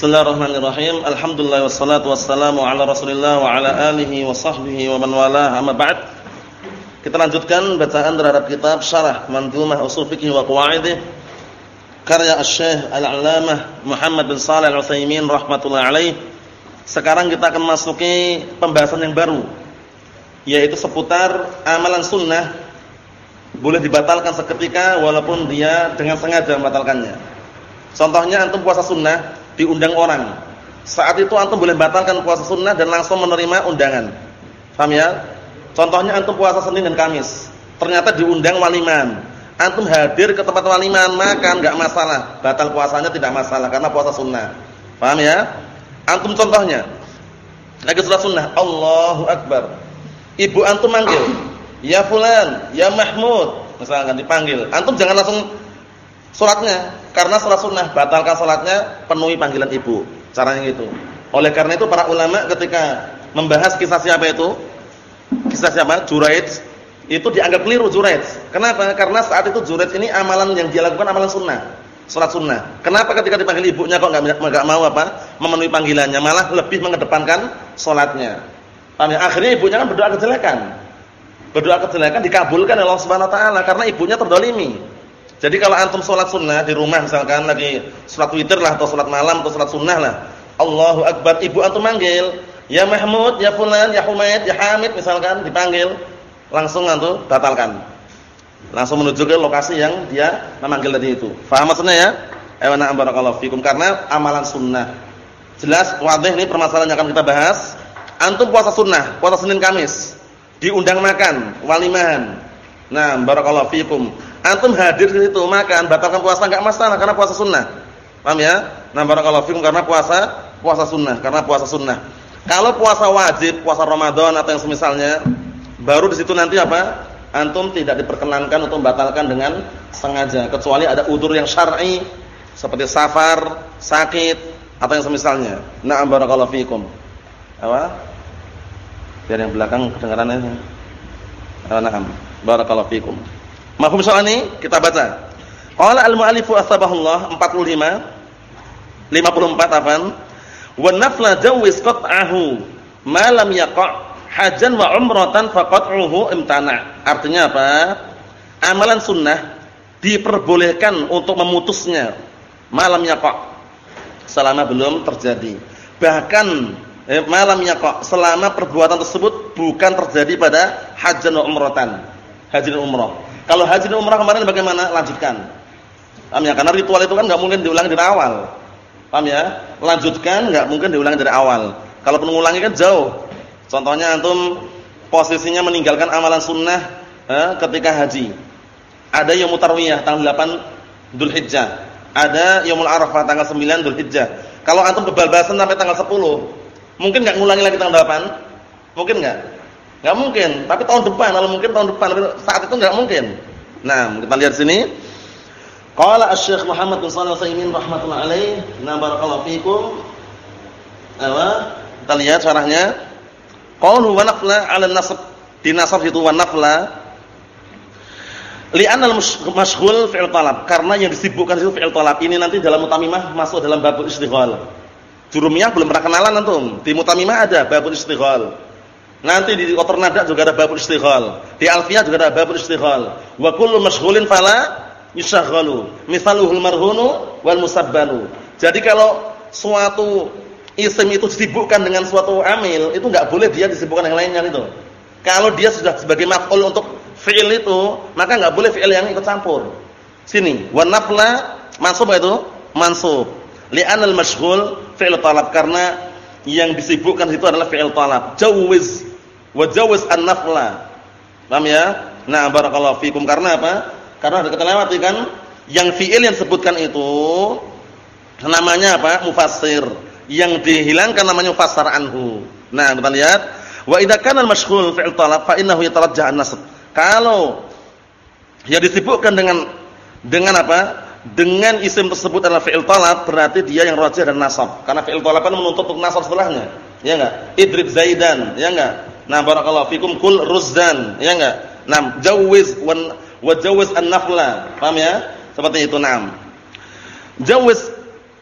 Bismillahirrahmanirrahim. Alhamdulillah wassalatu wassalamu ala Rasulillah wa ala alihi wa sahbihi wa man walah. Amma ba'd. Kita lanjutkan bacaan terhadap kitab Syarah Mandhumah Ushul Fiqh wa Qawaidih karya Asy-Syaikh Al-'Allamah Muhammad bin Shalih Al-Utsaimin rahimatullah alaih. Sekarang kita akan masuki pembahasan yang baru yaitu seputar amalan sunnah boleh dibatalkan seketika walaupun dia dengan sengaja membatalkannya. Contohnya antum puasa sunnah diundang orang. Saat itu antum boleh batalkan puasa sunnah dan langsung menerima undangan. Paham ya? Contohnya antum puasa Senin dan Kamis. Ternyata diundang waliman. Antum hadir ke tempat waliman makan enggak masalah. Batal puasanya tidak masalah karena puasa sunnah. Paham ya? Antum contohnya. Lagi sholat sunnah. Allahu Akbar. Ibu antum manggil. Ya fulan, ya Mahmud. Misalkan dipanggil. Antum jangan langsung sholatnya karena sholat sunnah batalkan sholatnya penuhi panggilan ibu. Caranya gitu. Oleh karena itu para ulama ketika membahas kisah siapa itu kisah siapa? Juraid itu dianggap keliru Juraid. Kenapa? Karena saat itu Juraid ini amalan yang dia lakukan amalan sunnah sholat sunnah. Kenapa ketika dipanggil ibunya kok nggak mau apa? Memenuhi panggilannya malah lebih mengedepankan sholatnya Tanya, akhirnya ibunya kan berdoa kejelekan. Berdoa kejelekan dikabulkan oleh Allah Subhanahu Wa Taala karena ibunya terdolimi jadi kalau antum sholat sunnah di rumah misalkan lagi sholat witir lah atau sholat malam atau sholat sunnah lah. Allahu Akbar. Ibu antum manggil. Ya Mahmud, ya Fulan, ya Humaid, ya Hamid misalkan dipanggil. Langsung antum batalkan. Langsung menuju ke lokasi yang dia memanggil tadi itu. Faham maksudnya ya? Ayo na'am barakallahu fikum. Karena amalan sunnah. Jelas, wadih ini permasalahan yang akan kita bahas. Antum puasa sunnah, puasa Senin Kamis. Diundang makan, walimahan. Nah, barakallahu fikum Antum hadir di situ makan, batalkan puasa enggak masalah karena puasa sunnah. Paham ya? Nah, barakallahu fikum karena puasa puasa sunnah, karena puasa sunnah. Kalau puasa wajib, puasa Ramadan atau yang semisalnya, baru di situ nanti apa? Antum tidak diperkenankan untuk membatalkan dengan sengaja, kecuali ada udur yang syar'i seperti safar, sakit atau yang semisalnya. Na'am barakallahu fikum. Apa? Biar yang belakang kedengaran ini. Na'am barakallahu fikum. Mahfum soal ini kita baca. Qala al-mu'allifu asbahullah 45 54 afan. Wa nafla jawis qat'ahu ma lam yaqa' hajan wa umratan faqat'uhu imtana. Artinya apa? Amalan sunnah diperbolehkan untuk memutusnya malam yaqa' selama belum terjadi. Bahkan eh, malam yaqa' selama perbuatan tersebut bukan terjadi pada hajan wa umratan. Haji dan umrah kalau haji dan umrah kemarin bagaimana? Lanjutkan. Paham ya? Karena ritual itu kan nggak mungkin diulang dari awal. Paham ya? Lanjutkan nggak mungkin diulang dari awal. Kalau mengulangi kan jauh. Contohnya antum posisinya meninggalkan amalan sunnah eh, ketika haji. Ada yang mutarwiyah tanggal 8 Dzulhijjah. Ada yaumul Arafah tanggal 9 Dzulhijjah. Kalau antum kebablasan sampai tanggal 10, mungkin nggak ngulangi lagi tanggal 8? Mungkin nggak? Enggak mungkin, tapi tahun depan kalau mungkin tahun depan, saat itu enggak mungkin. Nah, kita lihat sini. Qala Asy-Syaikh Muhammad bin Shalih Al-Utsaimin rahimatullah alaih, "Na barakallahu fikum." Apa? Kita lihat syarahnya. Qaulu wa nafla 'ala nasab di nasab itu wa nafla li'anna al-mashghul fi'il talab karena yang disibukkan itu fi'il talab ini nanti dalam mutamimah masuk dalam babul istighal. Jurumiyah belum pernah kenalan antum. Di mutamimah ada babul istighal. Nanti di kotor nada juga ada babul istighal. Di alfiyah juga ada babul istighal. Wa kullu mashghulin fala yusaghalu. Misaluhul marhunu wal musabbanu. Jadi kalau suatu isim itu disibukkan dengan suatu amil, itu enggak boleh dia disibukkan yang lainnya itu. Kalau dia sudah sebagai maf'ul untuk fi'il itu, maka enggak boleh fi'il yang ikut campur. Sini, wa nafla mansub itu mansub. Li'anal mashghul fi'il talab karena yang disibukkan itu adalah fi'il talab. Jawiz Wajawaz an-nafla. Paham ya? Nah, barakallahu fikum karena apa? Karena ada kita lewati kan yang fi'il yang sebutkan itu namanya apa? Mufassir. Yang dihilangkan namanya mufassar anhu. Nah, kita lihat, wa idza kana al-mashghul fi'il talab fa innahu yatarajjah an-nasb. Kalau yang disibukkan dengan dengan apa? Dengan isim tersebut adalah fi'il talab, berarti dia yang rajih dan nasab. Karena fi'il talab kan menuntut untuk nasab setelahnya. Ya enggak? Idrib Zaidan, ya enggak? Nah, barakallahu fikum kul ruzdan, ya enggak? Nah, jawiz wan wa jawiz an-nafla. Paham ya? Seperti itu, nah. Jawiz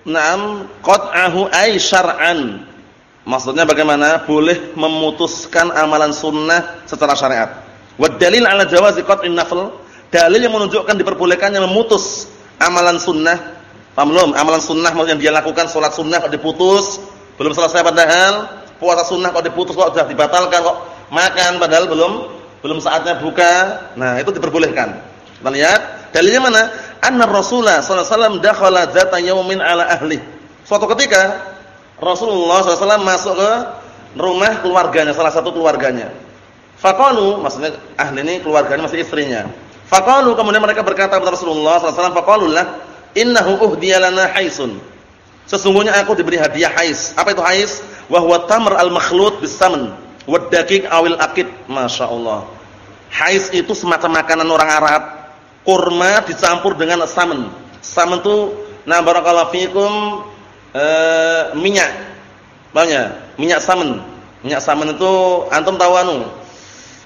Naam qat'ahu ay syar'an. Maksudnya bagaimana? Boleh memutuskan amalan sunnah secara syariat. Wa dalil ala jawazi qat'in nafl, dalil yang menunjukkan diperbolehkannya memutus amalan sunnah. Paham belum? Amalan sunnah yang dia lakukan salat sunnah diputus, belum selesai padahal puasa sunnah kok diputus kok sudah dibatalkan kok makan padahal belum belum saatnya buka. Nah, itu diperbolehkan. Kita lihat dalilnya mana? Anna Rasulullah sallallahu alaihi wasallam dakhala dzata yaumin ala ahli. Suatu ketika Rasulullah SAW masuk ke rumah keluarganya, salah satu keluarganya. Faqalu, maksudnya ahli ini keluarganya masih istrinya. Faqalu kemudian mereka berkata kepada Rasulullah SAW, faqalu lah, innahu uhdiya lana haisun. Sesungguhnya aku diberi hadiah hais. Apa itu hais? Wa huwa tamr al-makhlut bis-saman wa daqiq awil aqid. Masyaallah. Hais itu semacam makanan orang Arab. Kurma dicampur dengan saman. Saman itu nah barakallahu fikum eh, minyak. Banyak, minyak samen. Minyak samen itu antum tahu anu?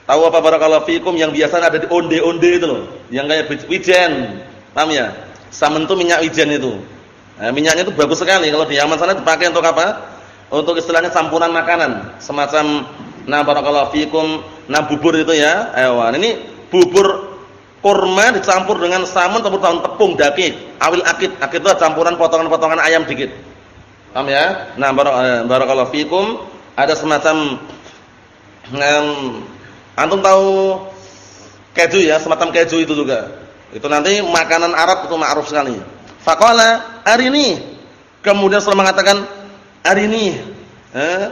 Tahu apa barakallahu fikum yang biasa ada di onde-onde itu loh, yang kayak wijen. Paham ya? Samen itu minyak wijen itu. Nah, minyaknya itu bagus sekali kalau di Yaman sana dipakai untuk apa? Untuk istilahnya campuran makanan, semacam nah barakallahu fikum, nah bubur itu ya. Ayo, ini bubur kurma dicampur dengan samen ataupun tepung daging, awil akid. Akid itu campuran potongan-potongan ayam dikit. Paham ya? Nah, eh, barakallahu fikum ada semacam um, antum tahu keju ya, semacam keju itu juga. Itu nanti makanan Arab itu ma'ruf sekali. Faqala arini. Kemudian setelah mengatakan arini, eh,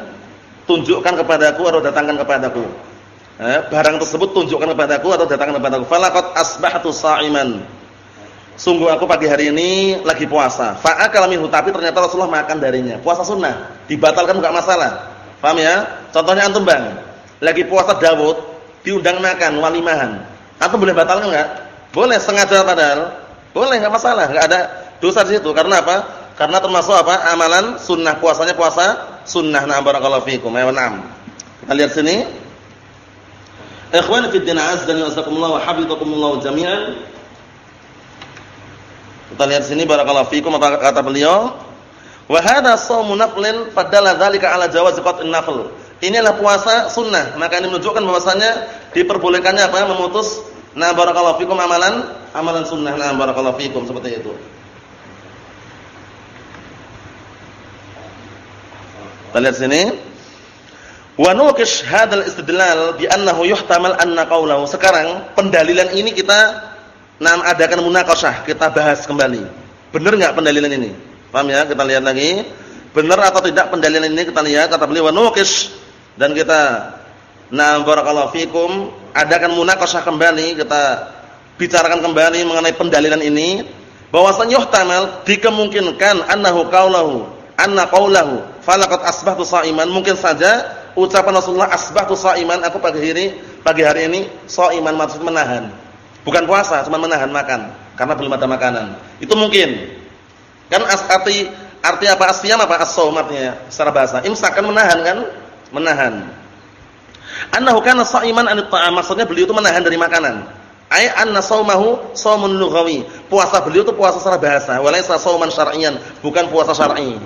tunjukkan kepadaku atau datangkan kepadaku. Eh, barang tersebut tunjukkan kepadaku atau datangkan kepadaku. Falaqad asbahtu sha'iman sungguh aku pagi hari ini lagi puasa. Fa'akala minhu tapi ternyata Rasulullah makan darinya. Puasa sunnah, dibatalkan enggak masalah. Paham ya? Contohnya antum Bang, lagi puasa Dawud, diundang makan walimahan. Antum boleh batalkan enggak? Boleh sengaja padahal. Boleh enggak masalah, enggak ada dosa di situ. Karena apa? Karena termasuk apa? Amalan sunnah puasanya puasa sunnah. Na barakallahu fikum. Ya na'am. Kita lihat sini. Ikhwani fi din azza wa wa habibakumullah jami'an. Kita lihat sini barakallahu fikum apa kata beliau? Wa hadha shaumu naflin fadalla dzalika ala jawaz qat'in nafl. Adalah puasa sunnah, maka ini menunjukkan bahwasanya diperbolehkannya apa? Memutus nah barakallahu fikum amalan amalan sunnah. Nah barakallahu fikum seperti itu. Kita lihat sini. Wa nuqish hadzal istidlal bi annahu yuhtamal anna qawlahu. Sekarang pendalilan ini kita Nah, adakan munakashah, kita bahas kembali. Benar enggak pendalilan ini? Paham ya? Kita lihat lagi. Benar atau tidak pendalilan ini kita lihat kata beliau nuqish dan kita nah barakallahu fikum adakan munakashah kembali, kita bicarakan kembali mengenai pendalilan ini bahwasanya yuhtamal dikemungkinkan annahu qaulahu anna qaulahu falaqad asbahtu shaiman mungkin saja ucapan Rasulullah asbahtu shaiman aku pagi hari pagi hari ini shaiman maksud menahan Bukan puasa, cuma menahan makan karena belum ada makanan. Itu mungkin. Kan arti arti apa asyam apa as-shaum artinya secara bahasa. Imsak kan menahan kan? Menahan. Annahu kana sha'iman an ta'am. Maksudnya beliau itu menahan dari makanan. Ai anna shaumahu shaumun lughawi. Puasa beliau itu puasa secara bahasa, walaysa shauman syar'iyyan, bukan puasa syar'i.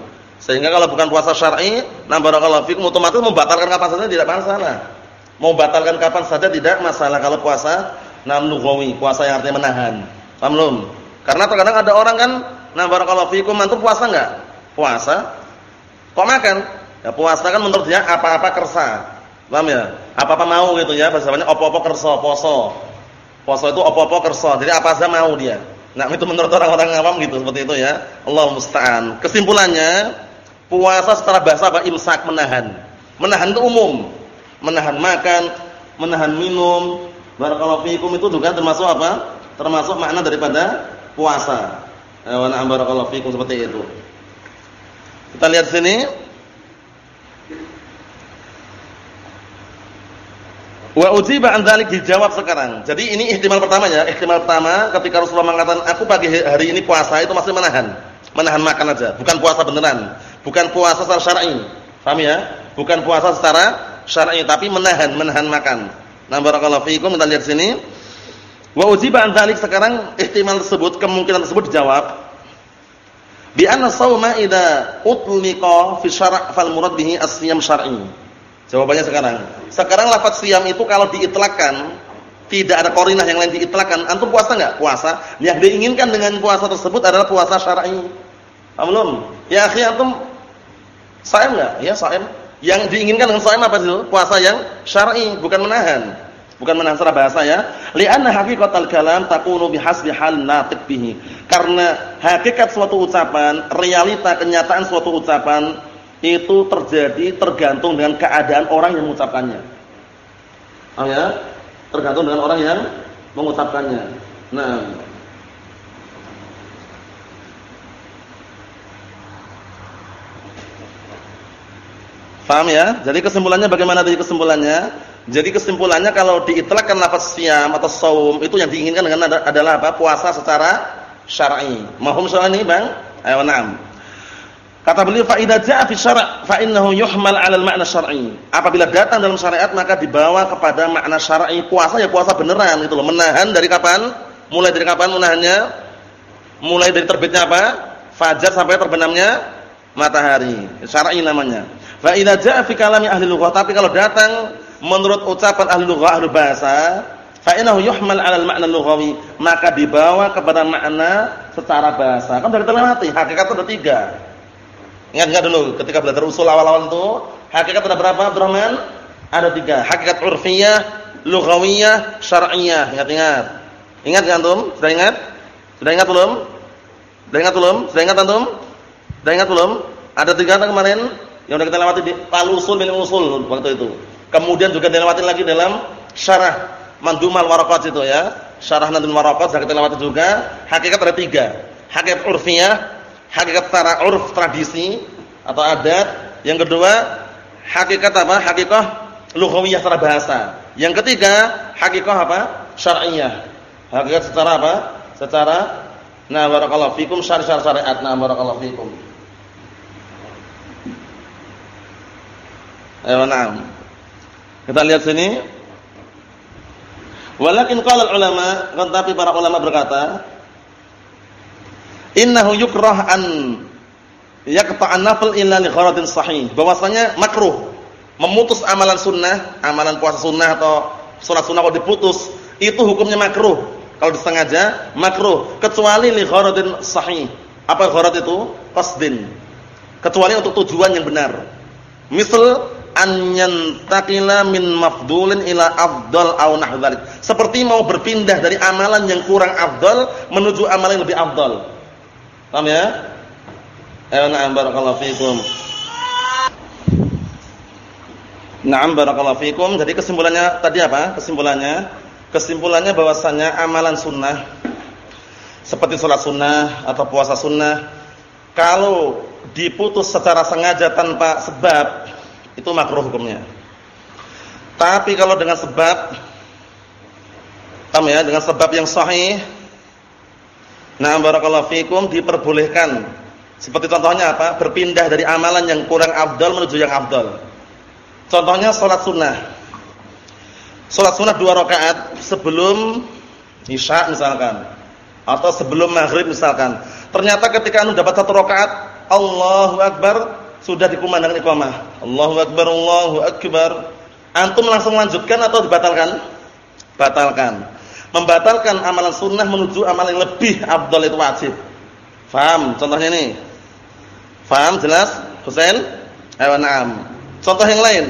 Sehingga kalau bukan puasa syar'i, na barakallahu fikum otomatis membatalkan kapan saja tidak masalah. Mau batalkan kapan saja tidak masalah kalau puasa Nam lughawi, puasa yang artinya menahan. Paham? Karena terkadang ada orang kan, nah barakallahu fikum, antum puasa enggak? Puasa. Kok makan? Ya puasa kan menurut dia apa-apa kersa. Paham ya? Apa-apa mau gitu ya, bahasanya opo-opo kersa, poso. Poso itu opo-opo kersa. Jadi apa saja mau dia. Nah, itu menurut orang-orang awam gitu seperti itu ya. Allah musta'an. Kesimpulannya, puasa secara bahasa apa? Imsak menahan. Menahan itu umum. Menahan makan, menahan minum, Barakallahu fiikum itu juga termasuk apa? Termasuk makna daripada puasa. Eh, wa na'am barakallahu fiikum seperti itu. Kita lihat sini. Wa ujiba an dzalik dijawab sekarang. Jadi ini ihtimal pertama ya. Ihtimal pertama ketika Rasulullah mengatakan aku pagi hari ini puasa itu masih menahan. Menahan makan aja, bukan puasa beneran. Bukan puasa secara syar'i. Paham ya? Bukan puasa secara syar'i tapi menahan, menahan makan. Nah barakallahu fiikum kita lihat sini. Wa ujiba an dzalik sekarang ihtimal tersebut kemungkinan tersebut dijawab. Bi anna shauma idza utliqa fi syara' fal murad bihi as-siyam syar'i. Jawabannya sekarang. Sekarang lafaz siyam itu kalau diitlakkan tidak ada korinah yang lain diitlakkan, antum puasa enggak? Puasa. Yang diinginkan dengan puasa tersebut adalah puasa syar'i. Paham? Ya akhi antum saim enggak? Ya saim. Yang diinginkan dengan saim apa itu? Puasa yang syar'i, bukan menahan. Bukan menahan secara bahasa ya. Li'anna haqiqatal kalam takunu bihasbi hal natiq bihi. Karena hakikat suatu ucapan, realita kenyataan suatu ucapan itu terjadi tergantung dengan keadaan orang yang mengucapkannya. Oh ya? Tergantung dengan orang yang mengucapkannya. Nah, Paham ya? Jadi kesimpulannya bagaimana tadi kesimpulannya? Jadi kesimpulannya kalau diitlakkan lafaz siam atau saum itu yang diinginkan dengan adalah apa? Puasa secara syar'i. Mahum soal ini, Bang? Ayo na'am. Kata beliau fa idza jaa fi syara' fa innahu yuhmal 'ala al-ma'na syar'i. Apabila datang dalam syariat maka dibawa kepada makna syar'i. Puasa ya puasa beneran gitu loh. Menahan dari kapan? Mulai dari kapan menahannya? Mulai dari terbitnya apa? Fajar sampai terbenamnya matahari. Syar'i namanya. Fa idza jaa fi kalami ahli lughah, tapi kalau datang menurut ucapan ahli lughah ahli bahasa, fa innahu yuhmal 'ala al-ma'na lughawi, maka dibawa kepada makna secara bahasa. Kan dari terlewati, hakikat ada tiga. Ingat-ingat dulu ketika belajar usul awal-awal itu, hakikat ada berapa, Abdurrahman? Ada tiga. Hakikat urfiyah, lughawiyah, syar'iyyah. Ingat-ingat. Ingat kan antum? Sudah ingat? Sudah ingat belum? Sudah ingat belum? Sudah ingat antum? Sudah ingat belum? Ada tiga kemarin? Yang sudah kita lewati di Al-Usul Usul waktu itu. Kemudian juga dilewati lagi dalam syarah Mandumal Waraqat itu ya. Syarah Nadul Waraqat sudah kita lewati juga. Hakikat ada tiga. Hakikat urfiyah, hakikat secara urf tradisi atau adat. Yang kedua, hakikat apa? Hakikat lughawiyah secara bahasa. Yang ketiga, hakikat apa? Syar'iyyah. Hakikat secara apa? Secara Nah barakallahu fikum syariat syariat. Nah barakallahu fikum. Ayo na'am. Kita lihat sini. Walakin qala ulama, tetapi para ulama berkata, innahu yukrah an yaqta'an nafl illa li gharadin sahih. Bahwasanya makruh memutus amalan sunnah, amalan puasa sunnah atau salat sunnah kalau diputus, itu hukumnya makruh. Kalau disengaja makruh, kecuali li gharadin sahih. Apa gharad itu? Qasdin. Kecuali untuk tujuan yang benar. Misal an min mafdulin ila afdal aw nahdzalik. Seperti mau berpindah dari amalan yang kurang afdal menuju amalan yang lebih afdal. Paham ya? Ayo na'am barakallahu fikum. Na'am barakallahu fikum. Jadi kesimpulannya tadi apa? Kesimpulannya kesimpulannya bahwasanya amalan sunnah seperti sholat sunnah atau puasa sunnah kalau diputus secara sengaja tanpa sebab itu makruh hukumnya. Tapi kalau dengan sebab paham ya, dengan sebab yang sahih Nah, barakallahu fikum diperbolehkan. Seperti contohnya apa? Berpindah dari amalan yang kurang afdal menuju yang afdal. Contohnya salat sunnah. Salat sunnah dua rakaat sebelum Isya misalkan atau sebelum maghrib misalkan. Ternyata ketika anu dapat satu rakaat, Allahu akbar, sudah dikumandangkan iqamah. Allahu akbar, Allahu akbar. Antum langsung lanjutkan atau dibatalkan? Batalkan. Membatalkan amalan sunnah menuju amalan yang lebih afdal itu wajib. Faham? Contohnya ini. Faham jelas? Husain? Ayo na'am. Contoh yang lain.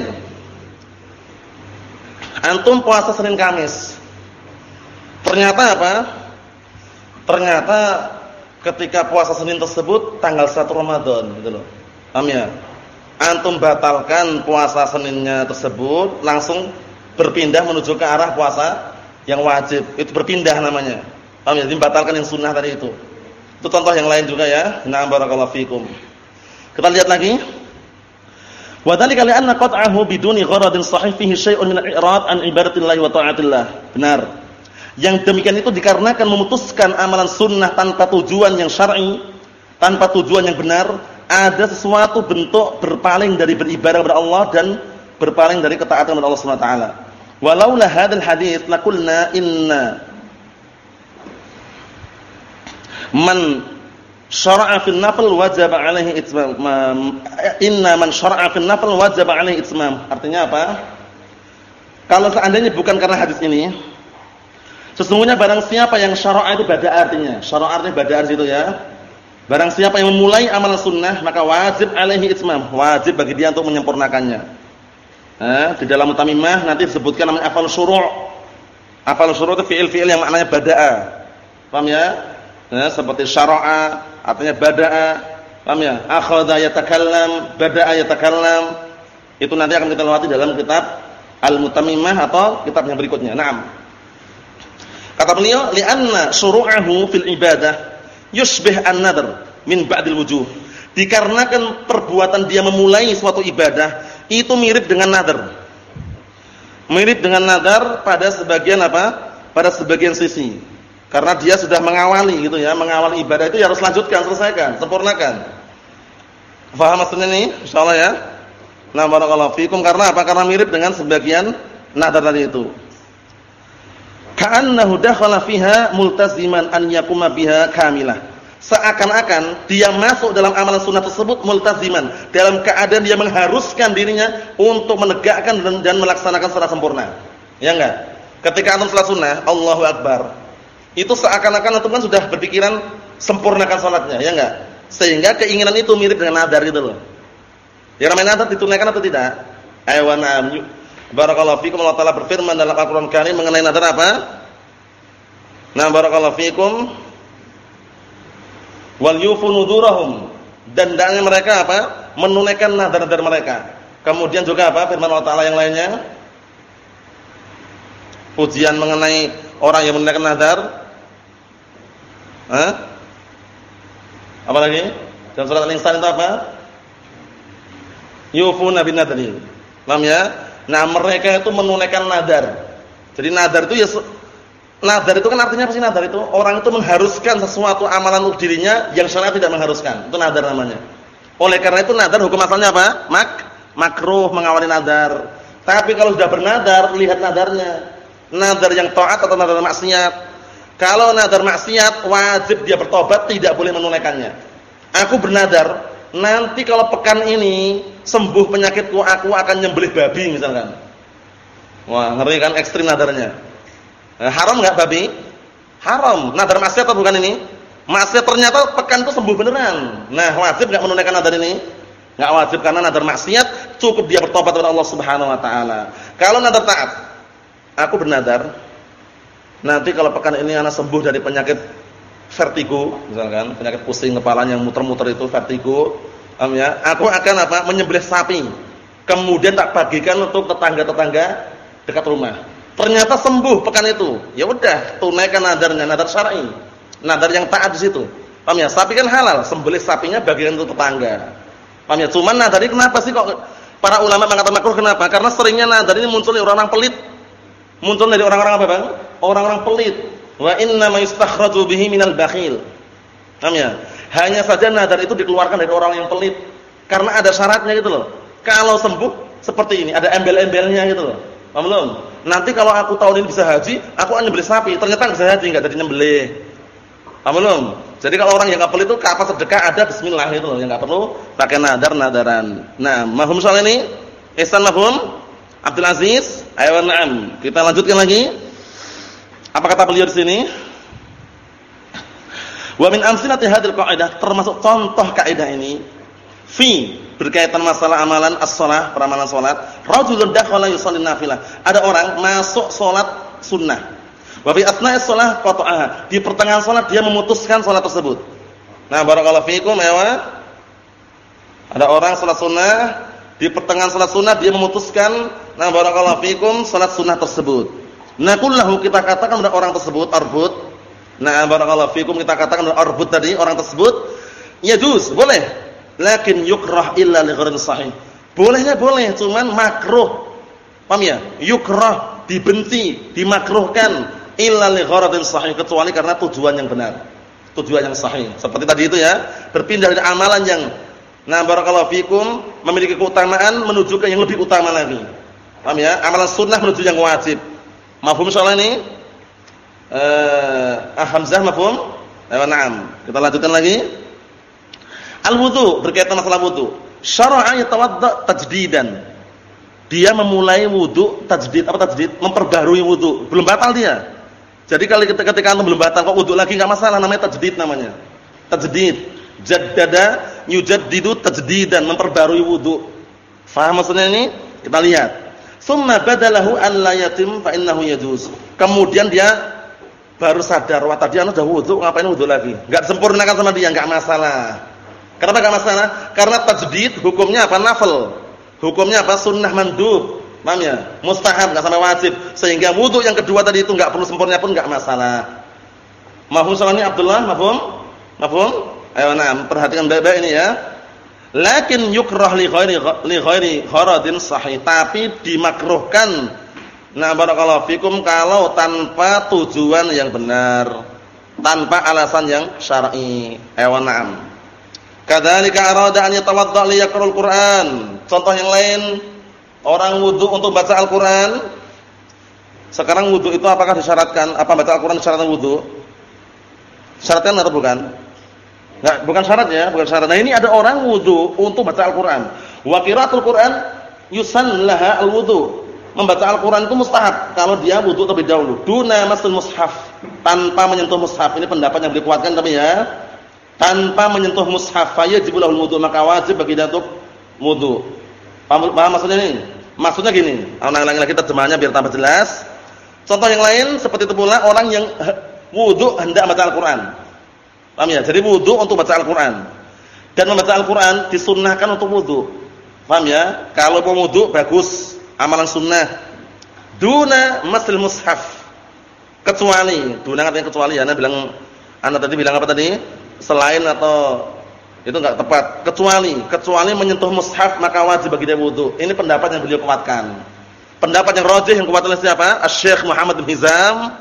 Antum puasa Senin Kamis. Ternyata apa? Ternyata ketika puasa Senin tersebut tanggal 1 Ramadan gitu loh. Paham ya? Antum batalkan puasa Seninnya tersebut, langsung berpindah menuju ke arah puasa yang wajib. Itu berpindah namanya. Paham ya? Jadi batalkan yang sunnah tadi itu. Itu contoh yang lain juga ya. Na'am barakallahu fikum. Kita lihat lagi. Wa dzalika li'anna qat'ahu biduni gharadin sahih fihi syai'un min al-i'rad an ibadatillah wa ta'atillah. Benar. Yang demikian itu dikarenakan memutuskan amalan sunnah tanpa tujuan yang syar'i, tanpa tujuan yang benar ada sesuatu bentuk berpaling dari beribadah kepada Allah dan berpaling dari ketaatan kepada Allah Subhanahu wa taala. Walaula hadzal hadits laqulna inna man syara'a fil nafl wajib alaihi itmam. Inna man syara'a fil nafl wajib alaihi itmam. Artinya apa? Kalau seandainya bukan karena hadis ini, sesungguhnya barang siapa yang syara'a itu bada artinya. Syara'a artinya bada situ ya. Barang siapa yang memulai amalan sunnah, maka wajib alaihi itmam. Wajib bagi dia untuk menyempurnakannya. Eh, di dalam mutamimah nanti disebutkan namanya afal syuru'. Afal syuru' itu fi'il-fi'il yang maknanya bada'a. Paham ya? Ya, seperti syara'a artinya bada'a. Paham ya? Akhadha yatakallam, bada'a yatakallam. Itu nanti akan kita lewati dalam kitab Al-Mutammimah atau kitab yang berikutnya. Naam. Kata beliau, li'anna syuru'ahu fil ibadah yusbih an-nadr min ba'dil wujuh. Dikarenakan perbuatan dia memulai suatu ibadah itu mirip dengan nadar. Mirip dengan nadar pada sebagian apa? Pada sebagian sisi. Karena dia sudah mengawali gitu ya, mengawali ibadah itu ya harus lanjutkan, selesaikan, sempurnakan. Faham maksudnya ini? Insyaallah ya. Nah, barakallahu fikum karena apa? Karena mirip dengan sebagian nadar tadi itu. Ka'annahu dakhala fiha multaziman an yakuma biha kamilah. Seakan-akan dia masuk dalam amalan sunnah tersebut multaziman, dalam keadaan dia mengharuskan dirinya untuk menegakkan dan, melaksanakan secara sempurna. Ya enggak? Ketika antum salat sunnah, Allahu Akbar itu seakan-akan antum kan sudah berpikiran sempurnakan salatnya, ya enggak? Sehingga keinginan itu mirip dengan nadar itu loh. Ya namanya nadar ditunaikan atau tidak? Ayo na'am. Barakallahu fikum Allah Taala berfirman dalam Al-Qur'an Karim mengenai nadar apa? Nah, barakallahu fikum wal yufu nudurahum dan hendaknya mereka apa? menunaikan nadar-nadar mereka. Kemudian juga apa? Firman Allah Taala yang lainnya pujian mengenai orang yang menunaikan nadar Hah? Apa lagi? Dalam surat Al-Insan itu apa? Yufuna bin nadri. Paham ya? Nah, mereka itu menunaikan nadar. Jadi nadar itu ya nadar itu kan artinya apa sih nadar itu? Orang itu mengharuskan sesuatu amalan untuk dirinya yang syariat tidak mengharuskan. Itu nadar namanya. Oleh karena itu nadar hukum asalnya apa? Mak makruh mengawali nadar. Tapi kalau sudah bernadar, lihat nadarnya. Nadar yang taat atau nadar maksiat. Kalau nadar maksiat wajib dia bertobat, tidak boleh menunaikannya. Aku bernadar, nanti kalau pekan ini sembuh penyakitku, aku akan nyembelih babi misalkan. Wah, ngeri kan ekstrim nadarnya. Nah, haram enggak babi? Haram. Nadar maksiat atau bukan ini? Maksiat ternyata pekan itu sembuh beneran. Nah, wajib enggak menunaikan nadar ini? Enggak wajib karena nadar maksiat cukup dia bertobat kepada Allah Subhanahu wa taala. Kalau nadar taat, aku bernadar Nanti kalau pekan ini anak sembuh dari penyakit vertigo, misalkan penyakit pusing kepalanya yang muter-muter itu vertigo, um, ya, aku akan apa? menyembelih sapi. Kemudian tak bagikan untuk tetangga-tetangga dekat rumah. Ternyata sembuh pekan itu. Ya udah, tunaikan nadarnya, nadar syar'i. Nadar yang taat di situ. Paham ya? Sapi kan halal, sembelih sapinya bagikan untuk tetangga. Paham ya? Cuman nadar ini kenapa sih kok para ulama mengatakan makruh kenapa? Karena seringnya nadar ini muncul dari orang-orang pelit. Muncul dari orang-orang apa, Bang? orang-orang pelit. Wa inna ma yustakhraju bihi minal bakhil. Paham ya? Hanya saja nadar itu dikeluarkan dari orang yang pelit karena ada syaratnya gitu loh. Kalau sembuh seperti ini, ada embel-embelnya gitu loh. Paham? Nanti kalau aku tahun ini bisa haji, aku akan nyembelih sapi. Ternyata bisa haji enggak jadi nyembelih. Paham belum? Jadi kalau orang yang enggak pelit itu kapan sedekah ada bismillah gitu loh, yang enggak perlu pakai nadar-nadaran. Nah, mahum soal ini? Ihsan mahum? Abdul Aziz, ayo na'am. Kita lanjutkan lagi. Apa kata beliau di sini? Wa min amsilati hadhil qaidah termasuk contoh kaidah ini fi berkaitan masalah amalan as-shalah, peramalan salat, rajulun dakhala yusalli nafilah. Ada orang masuk salat sunnah. Wa fi asna'is shalah qata'aha. Di pertengahan salat dia memutuskan salat tersebut. Nah, barakallahu fiikum ya. Ada orang salat sunnah, di pertengahan salat sunnah dia memutuskan, nah barakallahu fiikum salat sunnah tersebut. Nakullahu kita katakan kepada orang tersebut arbut. Nah, barakallahu fikum kita katakan arbut tadi orang tersebut ya juz, boleh. Lakin yukrah illa li ghairin sahih. Bolehnya boleh, cuman makruh. Paham ya? Yukrah dibenci, dimakruhkan illa li gharadin sahih kecuali karena tujuan yang benar. Tujuan yang sahih. Seperti tadi itu ya, berpindah dari amalan yang nah barakallahu fikum memiliki keutamaan menuju ke yang lebih utama lagi. Paham ya? Amalan sunnah menuju yang wajib. Mafhum soal ini? Eh, ah Hamzah mafhum? Eh, na'am. Kita lanjutkan lagi. Al-wudu berkaitan masalah wudu. Syara'a yatawadda tajdidan. Dia memulai wudu tajdid apa tajdid? Memperbarui wudu. Belum batal dia. Jadi kalau ketika, ketika antum belum batal kok wudu lagi enggak masalah namanya tajdid namanya. Tajdid. Jaddada yujaddidu tajdidan, memperbarui wudu. Faham maksudnya ini? Kita lihat. Summa badalahu an la yatim fa innahu yajuz. Kemudian dia baru sadar wah tadi anu udah wudu ngapain wudu lagi? Enggak sempurnakan sama dia enggak masalah. Kenapa enggak masalah? Karena tajdid hukumnya apa? Nafil. Hukumnya apa? Sunnah mandub. Paham ya? Mustahab enggak sampai wajib. Sehingga wudu yang kedua tadi itu enggak perlu sempurna pun enggak masalah. Mahfum soalnya Abdullah? Mahfum mahfum ayo nah perhatikan baik-baik ini ya. Lakin yukrah li ghairi li ghairi gharadin sahih. Tapi dimakruhkan Nah barakallahu fikum kalau tanpa tujuan yang benar, tanpa alasan yang syar'i. Hewan na'am. Kadzalika arada an yatawadda li yaqra'ul Qur'an. Contoh yang lain, orang wudu untuk baca Al-Qur'an. Sekarang wudu itu apakah disyaratkan? Apa baca Al-Qur'an syarat wudu? Syaratkan atau bukan? Enggak, bukan syarat ya, bukan syarat. Nah, ini ada orang wudu untuk baca Al-Qur'an. Wa qiraatul Qur'an yusallaha al-wudu membaca Al-Quran itu mustahab kalau dia wudhu terlebih dahulu. Duna masul mushaf tanpa menyentuh mushaf. Ini pendapat yang dikuatkan tapi ya. Tanpa menyentuh mushaf, wajib lahul wudhu maka wajib bagi dia untuk wudhu. Paham, paham maksudnya ini? Maksudnya gini, ulang-ulangi lagi terjemahannya biar tambah jelas. Contoh yang lain seperti itu pula orang yang wudhu hendak baca Al-Quran. Paham ya? Jadi wudhu untuk baca Al-Quran. Dan membaca Al-Quran disunnahkan untuk wudhu. Paham ya? Kalau mau wudhu bagus amalan sunnah. Duna masil mushaf. Kecuali duna artinya kecuali anda bilang anda tadi bilang apa tadi? Selain atau itu enggak tepat. Kecuali kecuali menyentuh mushaf maka wajib bagi dia wudu. Ini pendapat yang beliau kuatkan. Pendapat yang rajih yang kuat oleh siapa? Asy-Syaikh Muhammad bin Hizam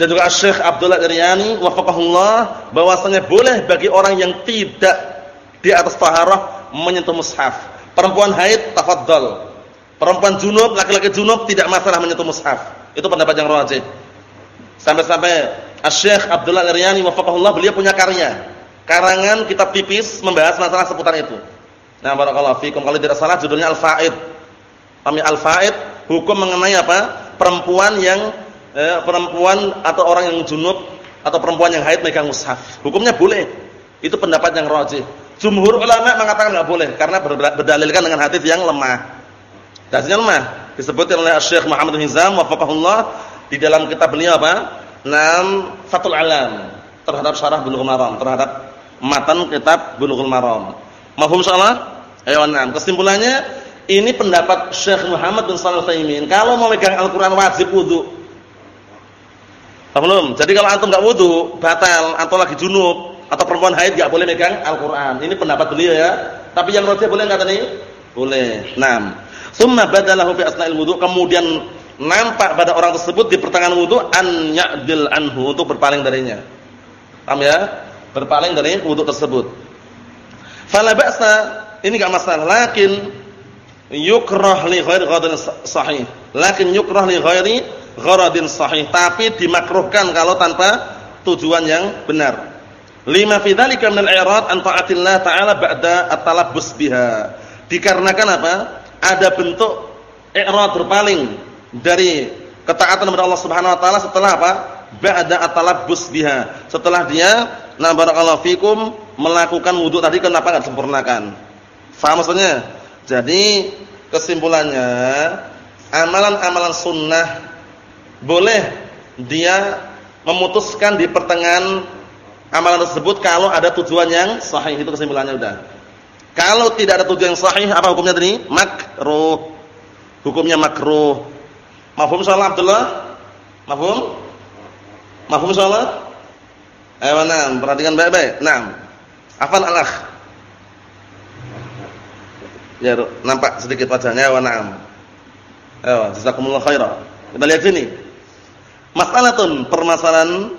dan juga Asy-Syaikh Abdullah Iryani wafaqahullah bahwasanya boleh bagi orang yang tidak di atas taharah menyentuh mushaf. Perempuan haid tafadhal Perempuan junub, laki-laki junub tidak masalah menyentuh mushaf. Itu pendapat yang rajih. Sampai-sampai Asy-Syaikh Abdullah Iryani wafaqahullah beliau punya karya. Karangan kitab tipis membahas masalah seputar itu. Nah, barakallahu fikum. Kalau tidak salah judulnya Al-Faid. Kami? Al-Faid hukum mengenai apa? Perempuan yang eh, perempuan atau orang yang junub atau perempuan yang haid megang mushaf. Hukumnya boleh. Itu pendapat yang rajih. Jumhur ulama mengatakan enggak boleh karena berdalilkan dengan hadis yang lemah. Dasarnya lemah. Disebutkan oleh Syekh Muhammad bin Hizam wafaqahullah di dalam kitab beliau apa? Nam Fathul Alam terhadap syarah Bulughul Maram, terhadap matan kitab Bulughul Maram. Mahfum insyaallah? Ayo enam. Kesimpulannya ini pendapat Syekh Muhammad bin Shalih Al-Utsaimin. Kalau mau megang Al-Qur'an wajib wudu. Paham Jadi kalau antum enggak wudu, batal atau lagi junub atau perempuan haid enggak boleh megang Al-Qur'an. Ini pendapat beliau ya. Tapi yang rajih boleh enggak tadi? Boleh. 6. Tsumma badalahu fi asna'il wudu, kemudian nampak pada orang tersebut di pertengahan wudu an ya'dil anhu untuk berpaling darinya. Paham ya? Berpaling dari wudu tersebut. Fala ba'sa, ini enggak masalah, lakin yukrah li ghairi ghadin sahih. Lakin yukrah li ghairi gharadin sahih, tapi dimakruhkan kalau tanpa tujuan yang benar. Lima fi dzalika min al-i'rad ta'ala ba'da at-talabbus biha. Dikarenakan apa? Ada bentuk i'rad berpaling dari ketaatan kepada Allah Subhanahu wa taala setelah apa? Ba'da at-talabbus biha. Setelah dia na barakallahu fikum melakukan wudu tadi kenapa enggak sempurnakan? Faham maksudnya? Jadi kesimpulannya amalan-amalan sunnah boleh dia memutuskan di pertengahan amalan tersebut kalau ada tujuan yang sahih itu kesimpulannya udah. Kalau tidak ada tujuan yang sahih, apa hukumnya tadi? Makruh. Hukumnya makruh. Mafhum salah Abdullah? Mafhum? Mafhum salah? Ayo nah, perhatikan baik-baik. Naam. Afan al-akh. Ya, nampak sedikit wajahnya wa na'am. Ayo, jazakumullah khairan. Kita lihat sini. Masalatun, permasalahan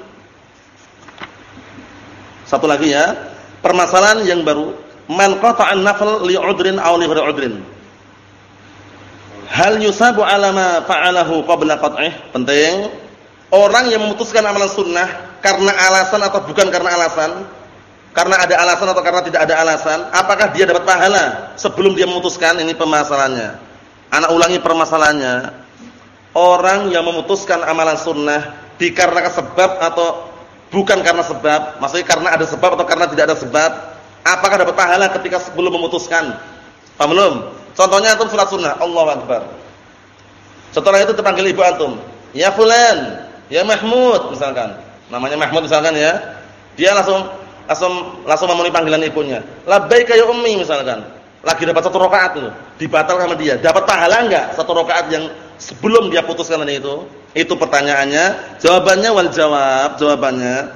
satu lagi ya. Permasalahan yang baru man qata'an nafl li 'udrin aw li 'udrin. Hal yusabu 'ala ma fa'alahu qabla qat'ih? Penting. Orang yang memutuskan amalan sunnah karena alasan atau bukan karena alasan? karena ada alasan atau karena tidak ada alasan, apakah dia dapat pahala sebelum dia memutuskan? Ini permasalahannya. Anak ulangi permasalahannya. Orang yang memutuskan amalan sunnah dikarenakan sebab atau bukan karena sebab, maksudnya karena ada sebab atau karena tidak ada sebab, apakah dapat pahala ketika sebelum memutuskan? Paham belum? Contohnya antum salat sunnah, Allahu Akbar. Setelah itu terpanggil ibu antum, "Ya fulan, ya Mahmud," misalkan. Namanya Mahmud misalkan ya. Dia langsung langsung langsung memenuhi panggilan ibunya. "Labbaika ya ummi," misalkan. Lagi dapat satu rakaat itu, dibatalkan sama dia. Dapat pahala enggak satu rakaat yang sebelum dia putuskan tadi itu? Itu pertanyaannya. Jawabannya wal jawab, jawabannya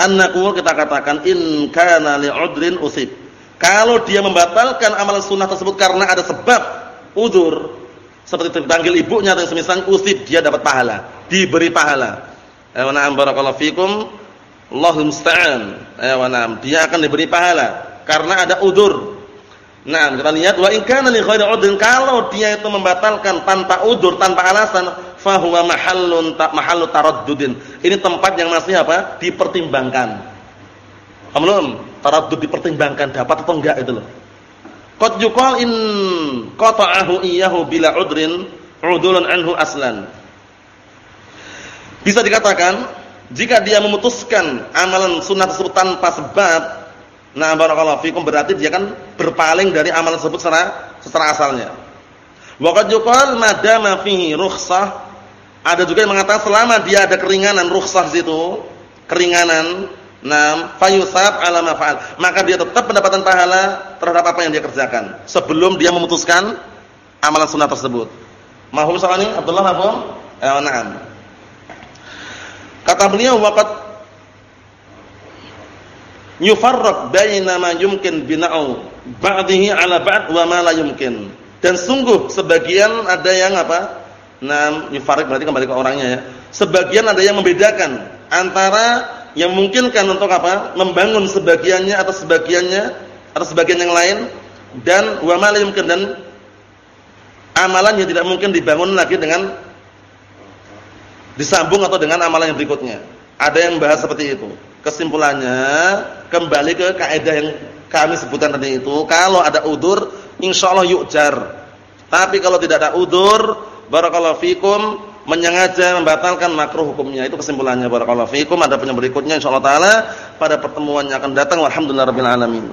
annaqul kita katakan in kana li'udrin usib. Kalau dia membatalkan amalan sunnah tersebut karena ada sebab udur seperti dipanggil ibunya atau semisal usib dia dapat pahala, diberi pahala. Wa na'am barakallahu fikum. Allahu musta'an. Wa na'am, dia akan diberi pahala karena ada udur. Nah, kita lihat wa in kana li kalau dia itu membatalkan tanpa udur, tanpa alasan, fa huwa mahallun ta mahallu taraddudin. Ini tempat yang masih apa? dipertimbangkan. Paham taraddud dipertimbangkan dapat atau enggak itu loh. Qad yuqal in qata'ahu iyyahu bila udrin udulun anhu aslan. Bisa dikatakan jika dia memutuskan amalan sunnah tersebut tanpa sebab, nah barakallahu fikum berarti dia kan berpaling dari amalan tersebut secara secara asalnya. Wa qad yuqal madama fihi rukhsah ada juga yang mengatakan selama dia ada keringanan rukhsah situ, keringanan Nam fayusab ala fa'al. Maka dia tetap mendapatkan pahala terhadap apa yang dia kerjakan sebelum dia memutuskan amalan sunnah tersebut. Mahum soal ini Abdullah mahum? Eh, na'am. Kata beliau waqad yufarraq baina ma yumkin bina'u ba'dihi ala ba'd wa ma la yumkin. Dan sungguh sebagian ada yang apa? Nam yufarriq berarti kembali ke orangnya ya. Sebagian ada yang membedakan antara yang memungkinkan untuk apa? Membangun sebagiannya atau sebagiannya atau sebagian yang lain dan wa ma dan amalan yang tidak mungkin dibangun lagi dengan disambung atau dengan amalan yang berikutnya. Ada yang bahas seperti itu. Kesimpulannya kembali ke kaidah yang kami sebutkan tadi itu, kalau ada udur insyaallah yujar. Tapi kalau tidak ada udur, barakallahu fikum menyengaja membatalkan makruh hukumnya. Itu kesimpulannya barakallahu fikum. Ada punya berikutnya insyaallah taala pada pertemuan yang akan datang. Walhamdulillahirabbil alamin.